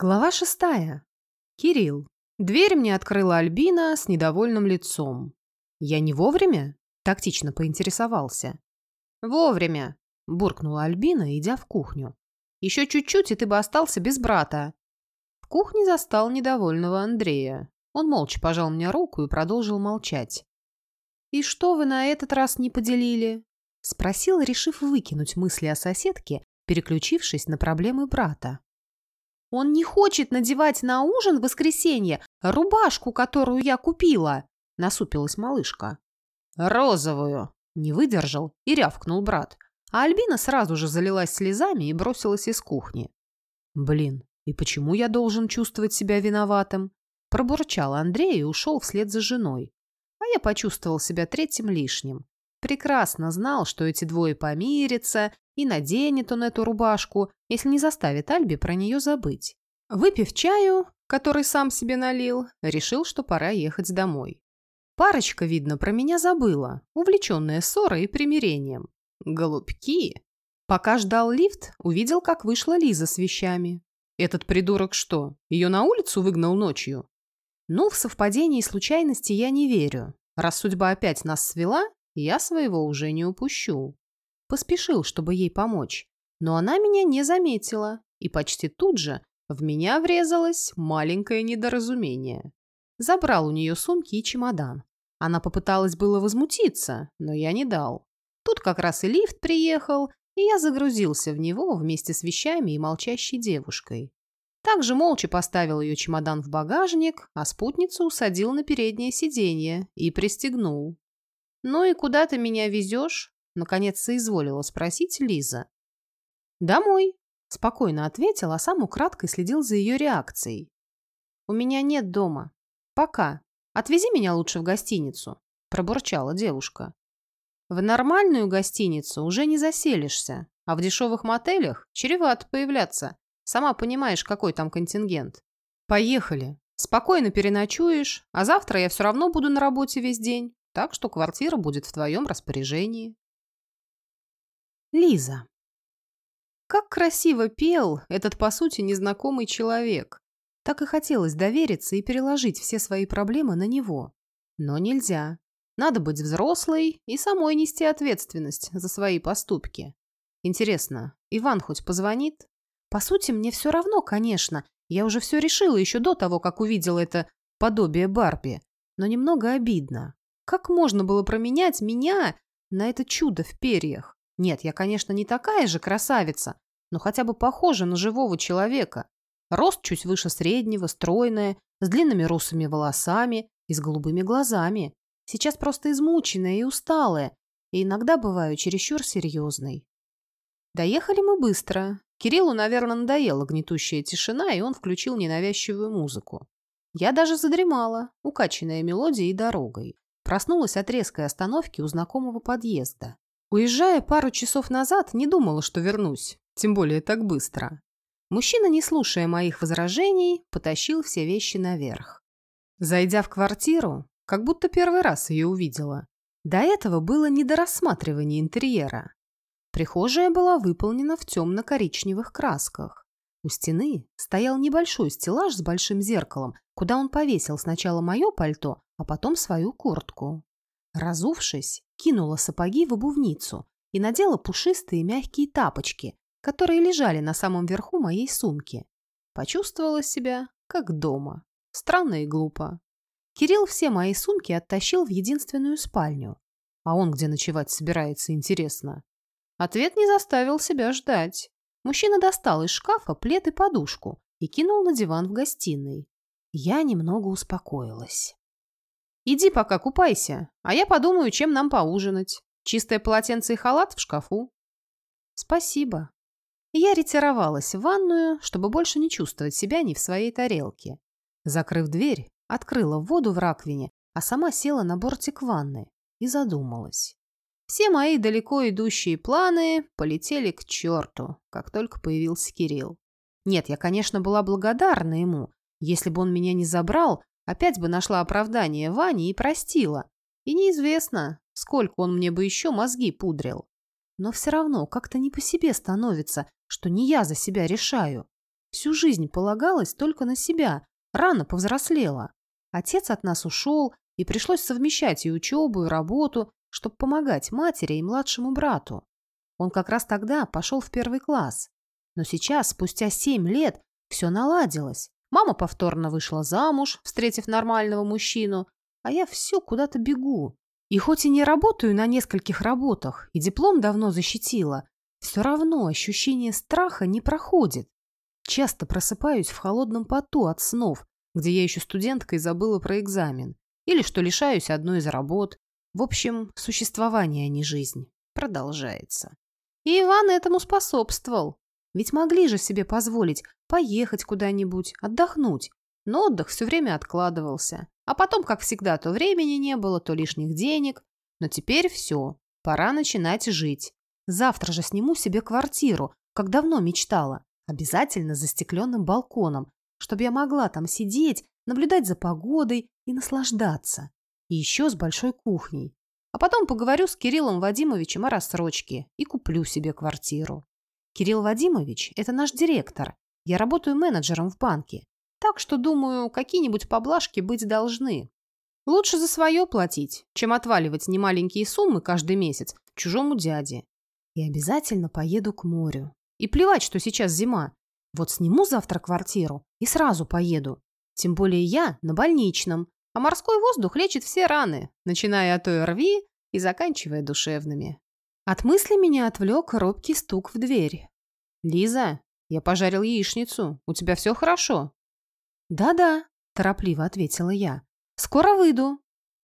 Глава шестая. Кирилл. Дверь мне открыла Альбина с недовольным лицом. «Я не вовремя?» – тактично поинтересовался. «Вовремя», – буркнула Альбина, идя в кухню. «Еще чуть-чуть, и ты бы остался без брата». В кухне застал недовольного Андрея. Он молча пожал мне руку и продолжил молчать. «И что вы на этот раз не поделили?» – спросил, решив выкинуть мысли о соседке, переключившись на проблемы брата. Он не хочет надевать на ужин в воскресенье рубашку, которую я купила, насупилась малышка. Розовую, не выдержал и рявкнул брат. А Альбина сразу же залилась слезами и бросилась из кухни. Блин, и почему я должен чувствовать себя виноватым? Пробурчал Андрей и ушел вслед за женой. А я почувствовал себя третьим лишним. Прекрасно знал, что эти двое помирятся, и наденет он эту рубашку, если не заставит Альби про нее забыть. Выпив чаю, который сам себе налил, решил, что пора ехать домой. Парочка, видно, про меня забыла, увлеченная ссорой и примирением. Голубки! Пока ждал лифт, увидел, как вышла Лиза с вещами. Этот придурок что, ее на улицу выгнал ночью? Ну, в совпадении и случайности я не верю. Раз судьба опять нас свела, я своего уже не упущу. Поспешил, чтобы ей помочь. Но она меня не заметила, и почти тут же в меня врезалось маленькое недоразумение. Забрал у нее сумки и чемодан. Она попыталась было возмутиться, но я не дал. Тут как раз и лифт приехал, и я загрузился в него вместе с вещами и молчащей девушкой. Также молча поставил ее чемодан в багажник, а спутницу усадил на переднее сиденье и пристегнул. «Ну и куда ты меня везешь?» Наконец соизволила спросить Лиза. «Домой», – спокойно ответил, а сам украдкой следил за ее реакцией. «У меня нет дома. Пока. Отвези меня лучше в гостиницу», – пробурчала девушка. «В нормальную гостиницу уже не заселишься, а в дешевых мотелях чревато появляться. Сама понимаешь, какой там контингент. Поехали. Спокойно переночуешь, а завтра я все равно буду на работе весь день, так что квартира будет в твоем распоряжении». Лиза. Как красиво пел этот, по сути, незнакомый человек. Так и хотелось довериться и переложить все свои проблемы на него. Но нельзя. Надо быть взрослой и самой нести ответственность за свои поступки. Интересно, Иван хоть позвонит? По сути, мне все равно, конечно. Я уже все решила еще до того, как увидела это подобие Барби. Но немного обидно. Как можно было променять меня на это чудо в перьях? Нет, я, конечно, не такая же красавица, но хотя бы похожа на живого человека. Рост чуть выше среднего, стройная, с длинными русыми волосами и с голубыми глазами. Сейчас просто измученная и усталая, и иногда бываю чересчур серьезной. Доехали мы быстро. Кириллу, наверное, надоела гнетущая тишина, и он включил ненавязчивую музыку. Я даже задремала, укачанная мелодией и дорогой. Проснулась от резкой остановки у знакомого подъезда. Уезжая пару часов назад, не думала, что вернусь, тем более так быстро. Мужчина, не слушая моих возражений, потащил все вещи наверх. Зайдя в квартиру, как будто первый раз ее увидела. До этого было не до рассматривания интерьера. Прихожая была выполнена в темно-коричневых красках. У стены стоял небольшой стеллаж с большим зеркалом, куда он повесил сначала мое пальто, а потом свою куртку. Разувшись, кинула сапоги в обувницу и надела пушистые мягкие тапочки, которые лежали на самом верху моей сумки. Почувствовала себя как дома. Странно и глупо. Кирилл все мои сумки оттащил в единственную спальню. А он где ночевать собирается, интересно? Ответ не заставил себя ждать. Мужчина достал из шкафа плед и подушку и кинул на диван в гостиной. Я немного успокоилась. Иди пока купайся, а я подумаю, чем нам поужинать. Чистое полотенце и халат в шкафу. Спасибо. Я ретировалась в ванную, чтобы больше не чувствовать себя не в своей тарелке. Закрыв дверь, открыла воду в раковине, а сама села на бортик ванны и задумалась. Все мои далеко идущие планы полетели к черту, как только появился Кирилл. Нет, я, конечно, была благодарна ему. Если бы он меня не забрал, Опять бы нашла оправдание Ване и простила. И неизвестно, сколько он мне бы еще мозги пудрил. Но все равно как-то не по себе становится, что не я за себя решаю. всю жизнь полагалась только на себя, рано повзрослела. Отец от нас ушел, и пришлось совмещать и учебу, и работу, чтобы помогать матери и младшему брату. Он как раз тогда пошел в первый класс. Но сейчас, спустя семь лет, все наладилось. Мама повторно вышла замуж, встретив нормального мужчину, а я все куда-то бегу. И хоть и не работаю на нескольких работах, и диплом давно защитила, все равно ощущение страха не проходит. Часто просыпаюсь в холодном поту от снов, где я еще студенткой забыла про экзамен, или что лишаюсь одной из работ. В общем, существование, а не жизнь, продолжается. И Иван этому способствовал. Ведь могли же себе позволить поехать куда-нибудь, отдохнуть. Но отдых все время откладывался. А потом, как всегда, то времени не было, то лишних денег. Но теперь все, пора начинать жить. Завтра же сниму себе квартиру, как давно мечтала. Обязательно за стекленным балконом, чтобы я могла там сидеть, наблюдать за погодой и наслаждаться. И еще с большой кухней. А потом поговорю с Кириллом Вадимовичем о рассрочке и куплю себе квартиру. Кирилл Вадимович – это наш директор. Я работаю менеджером в банке. Так что, думаю, какие-нибудь поблажки быть должны. Лучше за свое платить, чем отваливать немаленькие суммы каждый месяц чужому дяде. И обязательно поеду к морю. И плевать, что сейчас зима. Вот сниму завтра квартиру и сразу поеду. Тем более я на больничном, а морской воздух лечит все раны, начиная от ОРВИ и заканчивая душевными. От мысли меня отвлек робкий стук в дверь. «Лиза, я пожарил яичницу. У тебя все хорошо?» «Да-да», – торопливо ответила я. «Скоро выйду».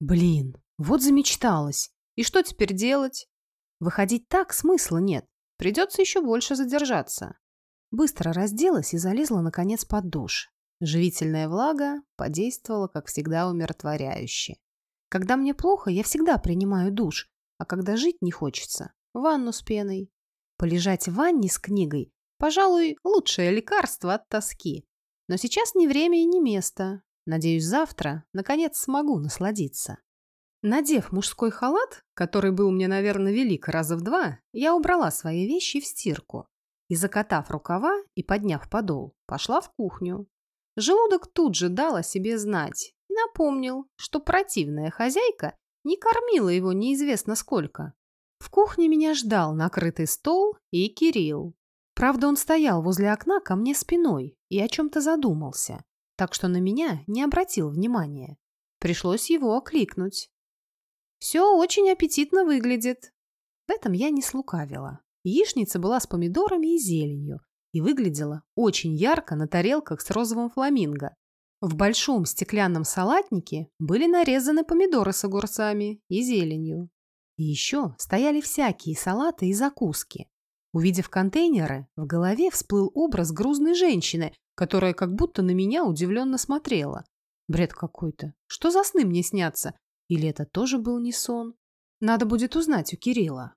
«Блин, вот замечталась. И что теперь делать?» «Выходить так смысла нет. Придется еще больше задержаться». Быстро разделась и залезла, наконец, под душ. Живительная влага подействовала, как всегда, умиротворяюще. Когда мне плохо, я всегда принимаю душ, а когда жить не хочется – ванну с пеной. Полежать в ванне с книгой – пожалуй, лучшее лекарство от тоски. Но сейчас не время и не место. Надеюсь, завтра, наконец, смогу насладиться. Надев мужской халат, который был мне, наверное, велик раза в два, я убрала свои вещи в стирку. И, закатав рукава и подняв подол, пошла в кухню. Желудок тут же дал о себе знать и напомнил, что противная хозяйка не кормила его неизвестно сколько. В кухне меня ждал накрытый стол и Кирилл. Правда, он стоял возле окна ко мне спиной и о чем-то задумался, так что на меня не обратил внимания. Пришлось его окликнуть. «Все очень аппетитно выглядит». В этом я не слукавила. Яичница была с помидорами и зеленью и выглядела очень ярко на тарелках с розовым фламинго. В большом стеклянном салатнике были нарезаны помидоры с огурцами и зеленью. И еще стояли всякие салаты и закуски. Увидев контейнеры, в голове всплыл образ грузной женщины, которая как будто на меня удивленно смотрела. Бред какой-то. Что за сны мне снятся? Или это тоже был не сон? Надо будет узнать у Кирилла.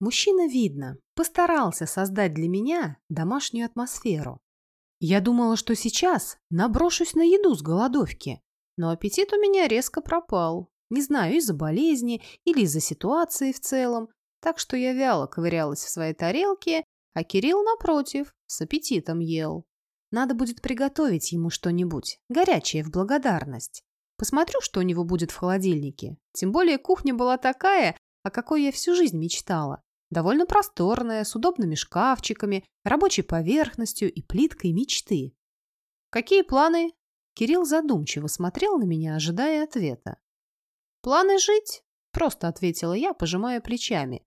Мужчина, видно, постарался создать для меня домашнюю атмосферу. Я думала, что сейчас наброшусь на еду с голодовки, но аппетит у меня резко пропал. Не знаю, из-за болезни или из-за ситуации в целом. Так что я вяло ковырялась в своей тарелке, а Кирилл, напротив, с аппетитом ел. Надо будет приготовить ему что-нибудь, горячее в благодарность. Посмотрю, что у него будет в холодильнике. Тем более кухня была такая, о какой я всю жизнь мечтала. Довольно просторная, с удобными шкафчиками, рабочей поверхностью и плиткой мечты. «Какие планы?» Кирилл задумчиво смотрел на меня, ожидая ответа. «Планы жить?» – просто ответила я, пожимая плечами.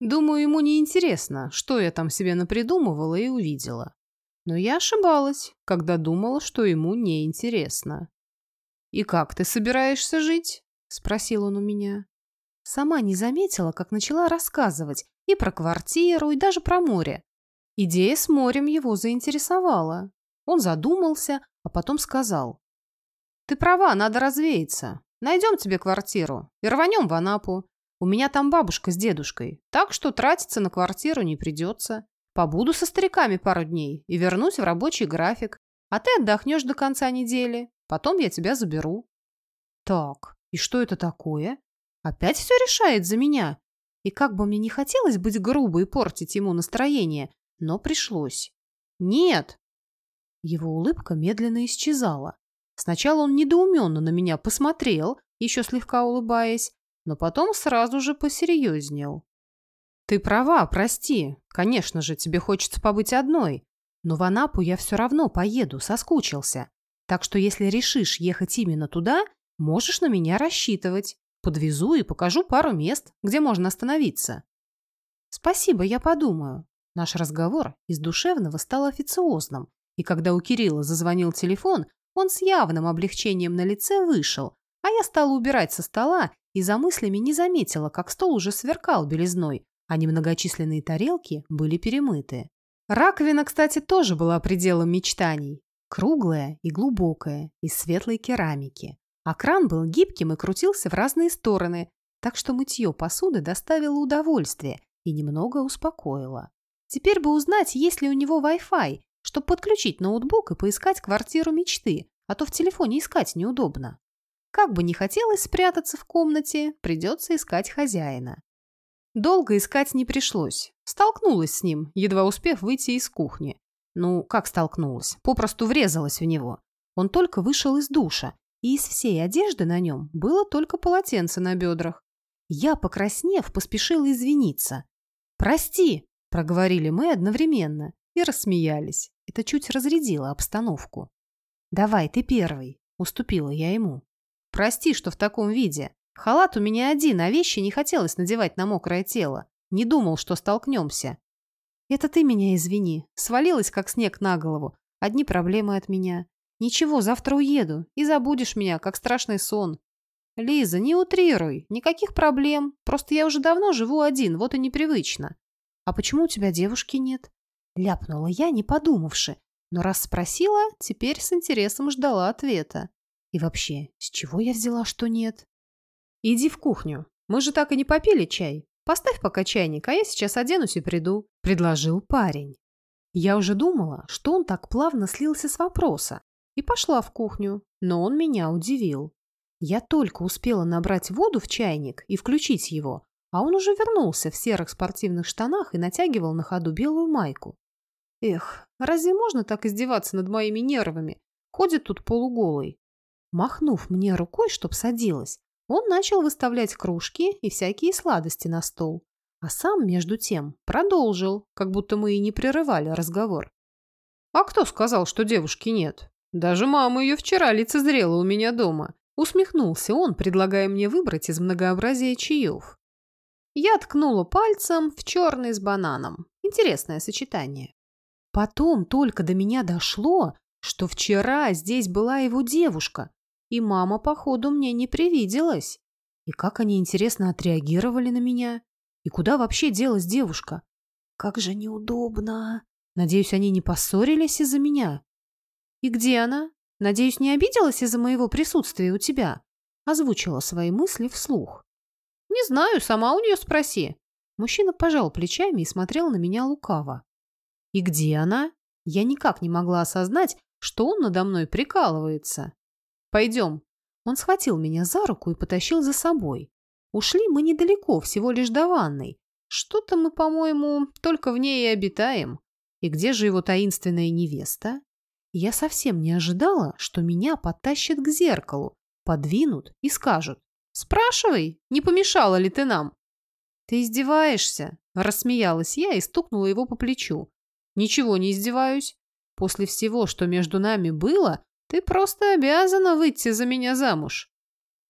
Думаю, ему не интересно, что я там себе напридумывала и увидела. Но я ошибалась, когда думала, что ему не интересно. «И как ты собираешься жить?» – спросил он у меня. Сама не заметила, как начала рассказывать и про квартиру, и даже про море. Идея с морем его заинтересовала. Он задумался, а потом сказал. «Ты права, надо развеяться. Найдем тебе квартиру и рванем в Анапу. У меня там бабушка с дедушкой, так что тратиться на квартиру не придется. Побуду со стариками пару дней и вернусь в рабочий график. А ты отдохнешь до конца недели. Потом я тебя заберу. Так, и что это такое? Опять все решает за меня. И как бы мне не хотелось быть грубой и портить ему настроение, но пришлось. Нет. Его улыбка медленно исчезала. Сначала он недоуменно на меня посмотрел, еще слегка улыбаясь, но потом сразу же посерьезнел. «Ты права, прости. Конечно же, тебе хочется побыть одной. Но в Анапу я все равно поеду, соскучился. Так что если решишь ехать именно туда, можешь на меня рассчитывать. Подвезу и покажу пару мест, где можно остановиться». «Спасибо, я подумаю». Наш разговор из душевного стал официозным, и когда у Кирилла зазвонил телефон, он с явным облегчением на лице вышел, а я стала убирать со стола и за мыслями не заметила, как стол уже сверкал белизной, а немногочисленные тарелки были перемыты. Раковина, кстати, тоже была пределом мечтаний. Круглая и глубокая, из светлой керамики. А кран был гибким и крутился в разные стороны, так что мытье посуды доставило удовольствие и немного успокоило. Теперь бы узнать, есть ли у него Wi-Fi, чтобы подключить ноутбук и поискать квартиру мечты, а то в телефоне искать неудобно. Как бы не хотелось спрятаться в комнате, придется искать хозяина. Долго искать не пришлось. Столкнулась с ним, едва успев выйти из кухни. Ну, как столкнулась? Попросту врезалась в него. Он только вышел из душа, и из всей одежды на нем было только полотенце на бедрах. Я, покраснев, поспешила извиниться. «Прости!» – проговорили мы одновременно и рассмеялись. Это чуть разрядило обстановку. «Давай, ты первый», — уступила я ему. «Прости, что в таком виде. Халат у меня один, а вещи не хотелось надевать на мокрое тело. Не думал, что столкнемся». «Это ты меня извини. Свалилась, как снег на голову. Одни проблемы от меня. Ничего, завтра уеду. И забудешь меня, как страшный сон. Лиза, не утрируй. Никаких проблем. Просто я уже давно живу один, вот и непривычно. А почему у тебя девушки нет? Ляпнула я, не подумавши, но раз спросила, теперь с интересом ждала ответа. И вообще, с чего я взяла, что нет? «Иди в кухню. Мы же так и не попили чай. Поставь пока чайник, а я сейчас оденусь и приду», — предложил парень. Я уже думала, что он так плавно слился с вопроса, и пошла в кухню, но он меня удивил. Я только успела набрать воду в чайник и включить его, а он уже вернулся в серых спортивных штанах и натягивал на ходу белую майку. Эх, разве можно так издеваться над моими нервами? Ходит тут полуголый. Махнув мне рукой, чтоб садилась, он начал выставлять кружки и всякие сладости на стол. А сам, между тем, продолжил, как будто мы и не прерывали разговор. «А кто сказал, что девушки нет? Даже мама ее вчера лицезрела у меня дома». Усмехнулся он, предлагая мне выбрать из многообразия чаев. Я ткнула пальцем в черный с бананом. Интересное сочетание. Потом только до меня дошло, что вчера здесь была его девушка, и мама, походу, мне не привиделась. И как они, интересно, отреагировали на меня? И куда вообще делась девушка? Как же неудобно. Надеюсь, они не поссорились из-за меня. И где она? Надеюсь, не обиделась из-за моего присутствия у тебя? Озвучила свои мысли вслух. Не знаю, сама у нее спроси. Мужчина пожал плечами и смотрел на меня лукаво. И где она? Я никак не могла осознать, что он надо мной прикалывается. Пойдем. Он схватил меня за руку и потащил за собой. Ушли мы недалеко, всего лишь до ванной. Что-то мы, по-моему, только в ней и обитаем. И где же его таинственная невеста? Я совсем не ожидала, что меня подтащат к зеркалу, подвинут и скажут. «Спрашивай, не помешала ли ты нам?» «Ты издеваешься?» – рассмеялась я и стукнула его по плечу. Ничего не издеваюсь. После всего, что между нами было, ты просто обязана выйти за меня замуж.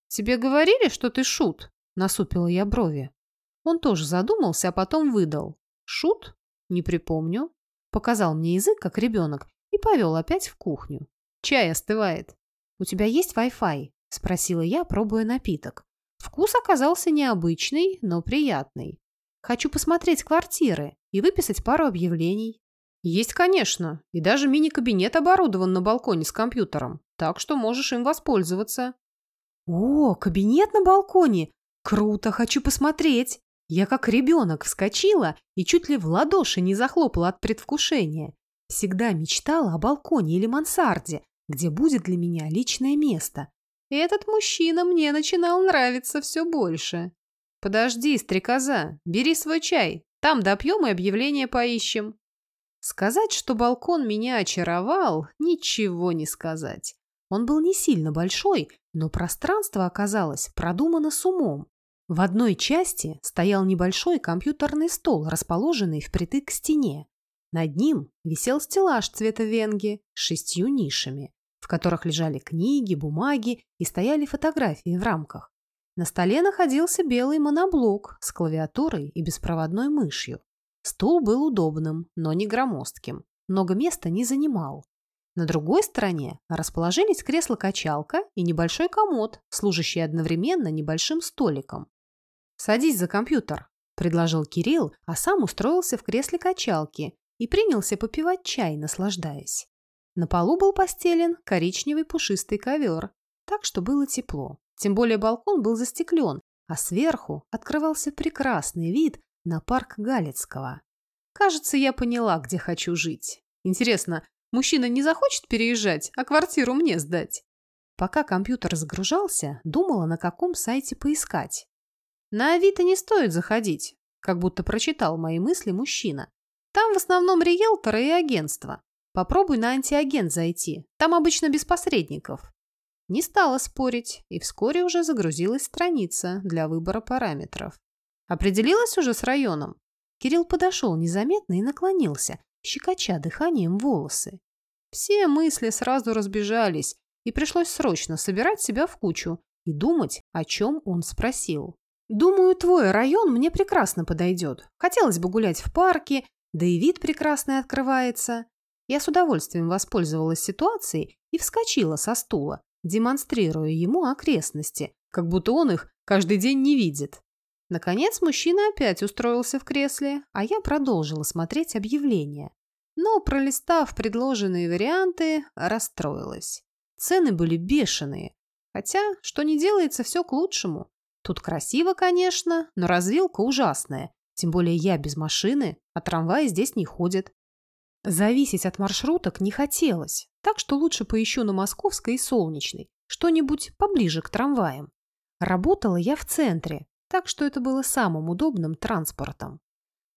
Тебе говорили, что ты шут? Насупила я брови. Он тоже задумался, а потом выдал. Шут? Не припомню. Показал мне язык, как ребенок, и повел опять в кухню. Чай остывает. У тебя есть Wi-Fi? Спросила я, пробуя напиток. Вкус оказался необычный, но приятный. Хочу посмотреть квартиры и выписать пару объявлений. Есть, конечно, и даже мини-кабинет оборудован на балконе с компьютером, так что можешь им воспользоваться. О, кабинет на балконе! Круто, хочу посмотреть! Я как ребенок вскочила и чуть ли в ладоши не захлопала от предвкушения. Всегда мечтала о балконе или мансарде, где будет для меня личное место. И этот мужчина мне начинал нравиться все больше. Подожди, стрекоза, бери свой чай, там допьем и объявление поищем. Сказать, что балкон меня очаровал, ничего не сказать. Он был не сильно большой, но пространство оказалось продумано с умом. В одной части стоял небольшой компьютерный стол, расположенный впритык к стене. Над ним висел стеллаж цвета венги с шестью нишами, в которых лежали книги, бумаги и стояли фотографии в рамках. На столе находился белый моноблок с клавиатурой и беспроводной мышью. Стул был удобным, но не громоздким. Много места не занимал. На другой стороне расположились кресло-качалка и небольшой комод, служащий одновременно небольшим столиком. «Садись за компьютер», – предложил Кирилл, а сам устроился в кресле качалки и принялся попивать чай, наслаждаясь. На полу был постелен коричневый пушистый ковер, так что было тепло. Тем более балкон был застеклен, а сверху открывался прекрасный вид на парк Галицкого. Кажется, я поняла, где хочу жить. Интересно, мужчина не захочет переезжать, а квартиру мне сдать? Пока компьютер загружался, думала, на каком сайте поискать. На Авито не стоит заходить, как будто прочитал мои мысли мужчина. Там в основном риэлторы и агентства. Попробуй на антиагент зайти, там обычно без посредников. Не стала спорить, и вскоре уже загрузилась страница для выбора параметров. Определилась уже с районом? Кирилл подошел незаметно и наклонился, щекоча дыханием волосы. Все мысли сразу разбежались, и пришлось срочно собирать себя в кучу и думать, о чем он спросил. «Думаю, твой район мне прекрасно подойдет. Хотелось бы гулять в парке, да и вид прекрасный открывается». Я с удовольствием воспользовалась ситуацией и вскочила со стула, демонстрируя ему окрестности, как будто он их каждый день не видит. Наконец мужчина опять устроился в кресле, а я продолжила смотреть объявления. Но, пролистав предложенные варианты, расстроилась. Цены были бешеные. Хотя, что не делается, все к лучшему. Тут красиво, конечно, но развилка ужасная. Тем более я без машины, а трамваи здесь не ходят. Зависеть от маршруток не хотелось, так что лучше поищу на Московской и Солнечной, что-нибудь поближе к трамваям. Работала я в центре, так что это было самым удобным транспортом.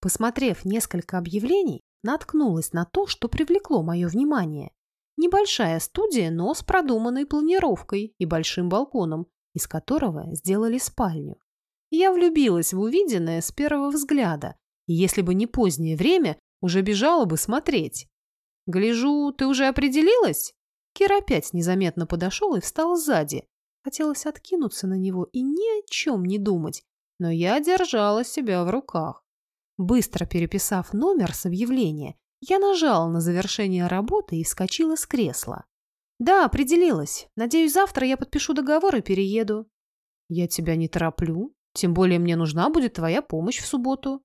Посмотрев несколько объявлений, наткнулась на то, что привлекло мое внимание. Небольшая студия, но с продуманной планировкой и большим балконом, из которого сделали спальню. Я влюбилась в увиденное с первого взгляда, и если бы не позднее время, уже бежала бы смотреть. «Гляжу, ты уже определилась?» Кир опять незаметно подошел и встал сзади. Хотелось откинуться на него и ни о чем не думать, но я держала себя в руках. Быстро переписав номер с объявления, я нажала на завершение работы и вскочила с кресла. «Да, определилась. Надеюсь, завтра я подпишу договор и перееду». «Я тебя не тороплю. Тем более мне нужна будет твоя помощь в субботу».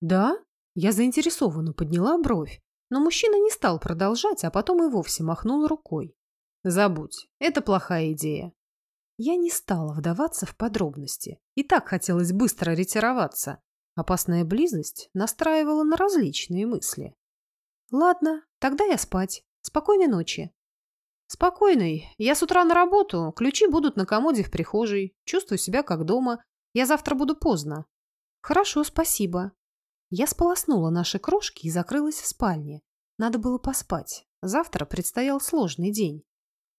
«Да?» Я заинтересованно подняла бровь, но мужчина не стал продолжать, а потом и вовсе махнул рукой. «Забудь, это плохая идея». Я не стала вдаваться в подробности. И так хотелось быстро ретироваться. Опасная близость настраивала на различные мысли. «Ладно, тогда я спать. Спокойной ночи». «Спокойной. Я с утра на работу. Ключи будут на комоде в прихожей. Чувствую себя как дома. Я завтра буду поздно». «Хорошо, спасибо. Я сполоснула наши крошки и закрылась в спальне. Надо было поспать. Завтра предстоял сложный день.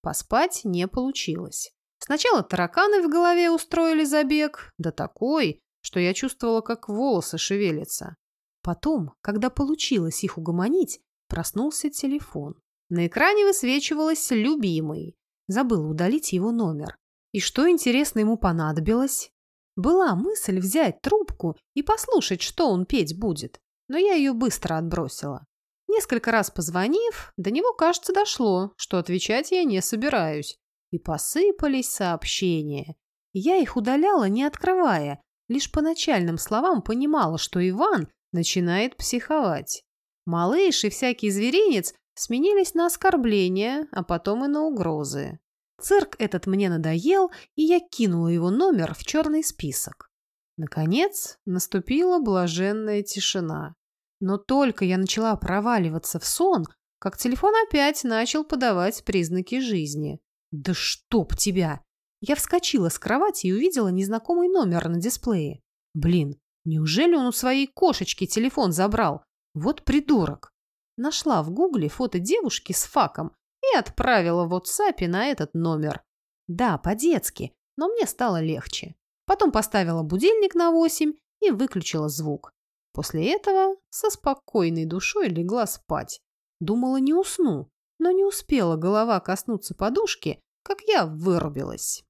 Поспать не получилось. Сначала тараканы в голове устроили забег, да такой, что я чувствовала, как волосы шевелятся. Потом, когда получилось их угомонить, проснулся телефон. На экране высвечивалось «любимый». Забыла удалить его номер. И что, интересно, ему понадобилось? Была мысль взять трубку и послушать, что он петь будет, но я ее быстро отбросила. Несколько раз позвонив, до него, кажется, дошло, что отвечать я не собираюсь. И посыпались сообщения. Я их удаляла, не открывая, лишь по начальным словам понимала, что Иван начинает психовать. Малыш и всякий зверинец сменились на оскорбления, а потом и на угрозы. Цирк этот мне надоел, и я кинула его номер в черный список. Наконец, наступила блаженная тишина. Но только я начала проваливаться в сон, как телефон опять начал подавать признаки жизни. «Да чтоб тебя!» Я вскочила с кровати и увидела незнакомый номер на дисплее. Блин, неужели он у своей кошечки телефон забрал? Вот придурок. Нашла в гугле фото девушки с факом и отправила в WhatsApp на этот номер. Да, по-детски, но мне стало легче. Потом поставила будильник на 8 и выключила звук. После этого со спокойной душой легла спать. Думала, не усну, но не успела голова коснуться подушки, как я вырубилась.